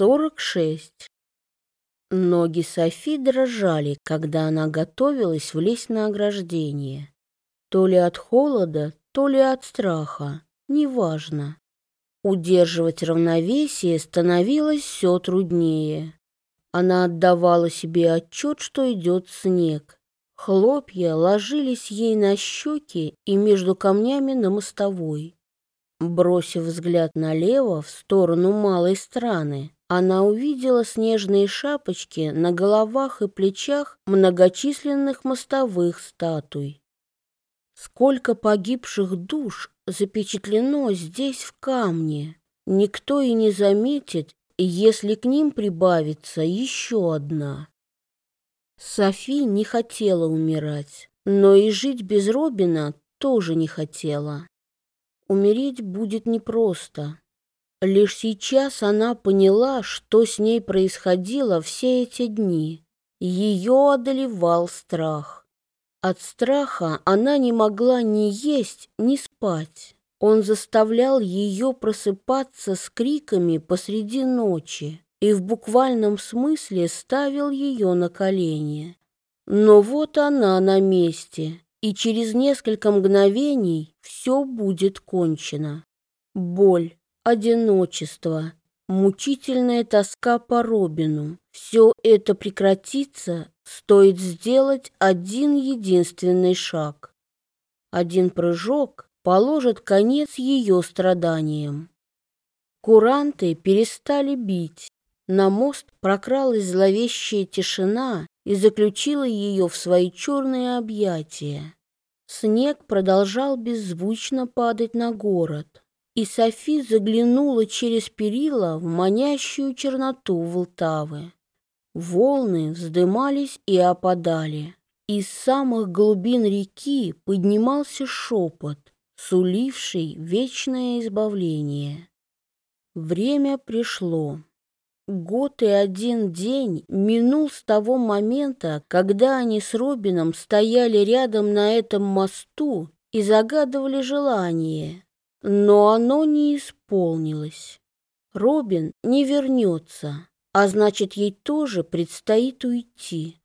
Сорок шесть. Ноги Софи дрожали, когда она готовилась влезть на ограждение. То ли от холода, то ли от страха, неважно. Удерживать равновесие становилось все труднее. Она отдавала себе отчет, что идет снег. Хлопья ложились ей на щеки и между камнями на мостовой. Бросив взгляд налево, в сторону малой страны, она увидела снежные шапочки на головах и плечах многочисленных мостовых статуй. Сколько погибших душ запечатлено здесь в камне. Никто и не заметит, если к ним прибавится еще одна. Софи не хотела умирать, но и жить без Робина тоже не хотела. Умереть будет непросто. Лишь сейчас она поняла, что с ней происходило все эти дни. Ее одолевал страх. От страха она не могла ни есть, ни спать. Он заставлял ее просыпаться с криками посреди ночи и в буквальном смысле ставил ее на колени. Но вот она на месте, и через несколько мгновений все будет кончено. Боль, одиночество, мучительная тоска по Робину. Все это прекратится, стоит сделать один единственный шаг. Один прыжок положит конец ее страданиям. Куранты перестали бить, на мост прокралась зловещая тишина и заключила ее в свои черные объятия. Снег продолжал беззвучно падать на город, и Софи заглянула через перила в манящую черноту Волтавы. Волны вздымались и опадали. Из самых глубин реки поднимался шепот, суливший вечное избавление. Время пришло. Год и один день минул с того момента, когда они с Робином стояли рядом на этом мосту и загадывали желание, но оно не исполнилось. Робин не вернется, а значит, ей тоже предстоит уйти.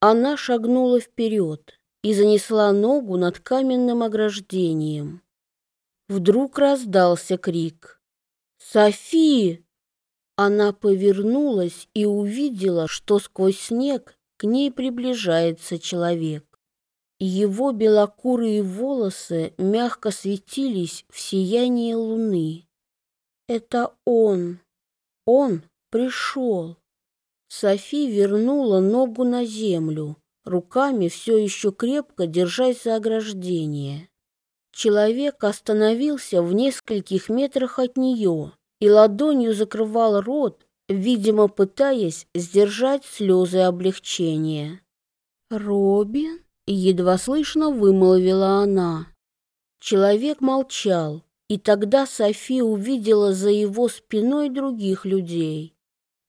Она шагнула вперед и занесла ногу над каменным ограждением. Вдруг раздался крик. «Софи!» Она повернулась и увидела, что сквозь снег к ней приближается человек. Его белокурые волосы мягко светились в сиянии луны. Это он. Он пришел. Софи вернула ногу на землю, руками все еще крепко держась за ограждение. Человек остановился в нескольких метрах от нее и ладонью закрывал рот, видимо, пытаясь сдержать слезы облегчения. «Робин?» — едва слышно вымолвила она. Человек молчал, и тогда Софи увидела за его спиной других людей.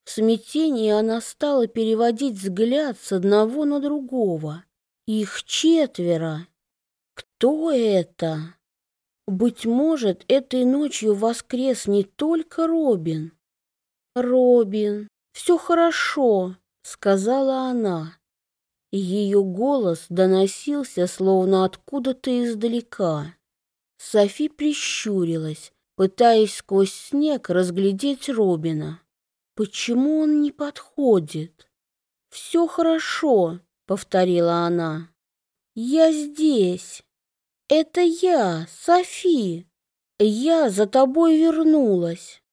В смятении она стала переводить взгляд с одного на другого. Их четверо. Кто это? Быть может, этой ночью воскрес не только Робин. «Робин, все хорошо», — сказала она. Ее голос доносился словно откуда-то издалека. Софи прищурилась, пытаясь сквозь снег разглядеть Робина. Почему он не подходит? «Все хорошо», — повторила она. «Я здесь». «Это я, Софи! Я за тобой вернулась!»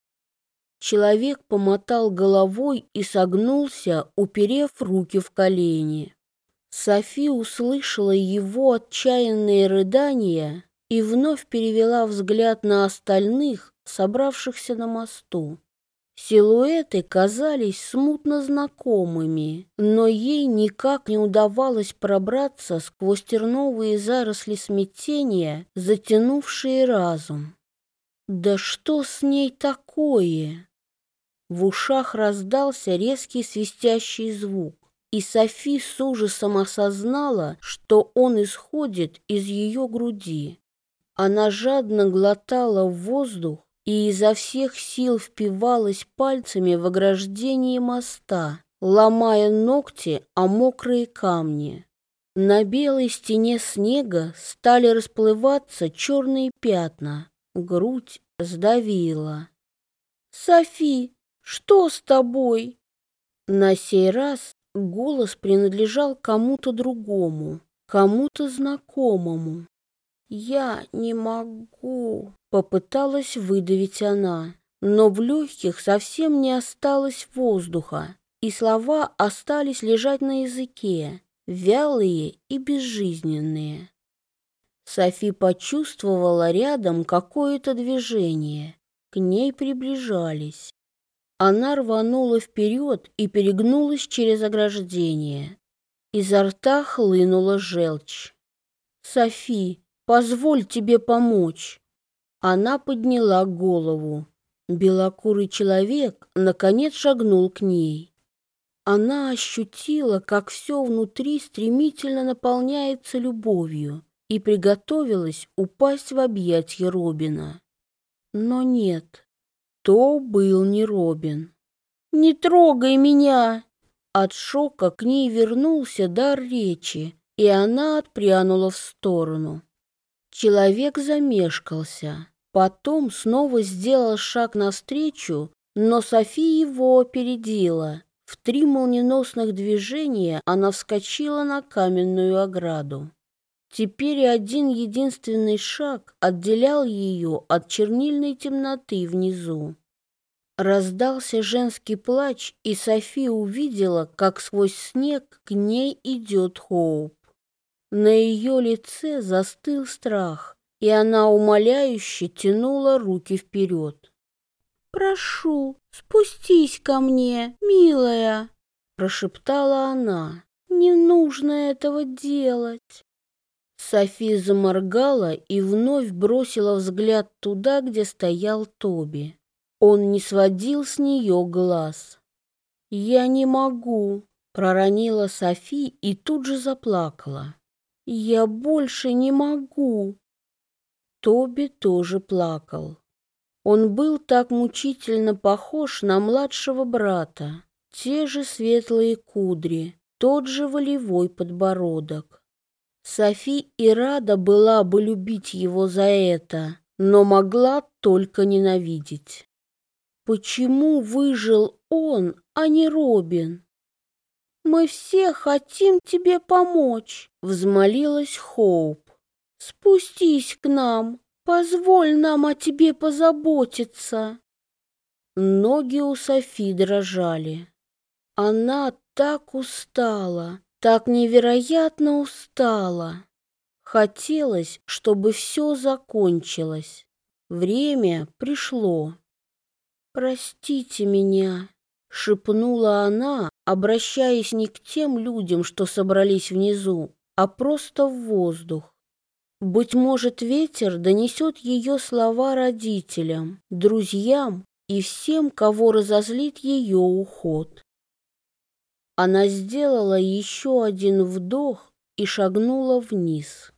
Человек помотал головой и согнулся, уперев руки в колени. Софи услышала его отчаянные рыдания и вновь перевела взгляд на остальных, собравшихся на мосту. Силуэты казались смутно знакомыми, но ей никак не удавалось пробраться сквозь терновые заросли смятения, затянувшие разум. Да что с ней такое? В ушах раздался резкий свистящий звук, и Софи с ужасом осознала, что он исходит из ее груди. Она жадно глотала воздух, и изо всех сил впивалась пальцами в ограждение моста, ломая ногти о мокрые камни. На белой стене снега стали расплываться черные пятна, грудь сдавила. «Софи, что с тобой?» На сей раз голос принадлежал кому-то другому, кому-то знакомому. «Я не могу», — попыталась выдавить она, но в легких совсем не осталось воздуха, и слова остались лежать на языке, вялые и безжизненные. Софи почувствовала рядом какое-то движение. К ней приближались. Она рванула вперед и перегнулась через ограждение. Изо рта хлынула желчь. «Софи, позволь тебе помочь!» Она подняла голову. Белокурый человек наконец шагнул к ней. Она ощутила, как все внутри стремительно наполняется любовью и приготовилась упасть в объятья Робина. Но нет, то был не Робин. «Не трогай меня!» От шока к ней вернулся дар речи, и она отпрянула в сторону. Человек замешкался, потом снова сделал шаг навстречу, но София его опередила. В три молниеносных движения она вскочила на каменную ограду. Теперь один единственный шаг отделял ее от чернильной темноты внизу. Раздался женский плач, и Софи увидела, как сквозь снег к ней идет Хоуп. На ее лице застыл страх, и она умоляюще тянула руки вперед. «Прошу, спустись ко мне, милая!» прошептала она. «Не нужно этого делать!» Софи заморгала и вновь бросила взгляд туда, где стоял Тоби. Он не сводил с нее глаз. «Я не могу», — проронила Софи и тут же заплакала. «Я больше не могу». Тоби тоже плакал. Он был так мучительно похож на младшего брата. Те же светлые кудри, тот же волевой подбородок. Софи и рада была бы любить его за это, но могла только ненавидеть. Почему выжил он, а не Робин? «Мы все хотим тебе помочь», — взмолилась Хоуп. «Спустись к нам, позволь нам о тебе позаботиться». Ноги у Софи дрожали. Она так устала, так невероятно устала. Хотелось, чтобы все закончилось. Время пришло. «Простите меня», — шепнула она, обращаясь не к тем людям, что собрались внизу, а просто в воздух. Быть может, ветер донесет ее слова родителям, друзьям и всем, кого разозлит ее уход. Она сделала еще один вдох и шагнула вниз.